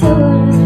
So.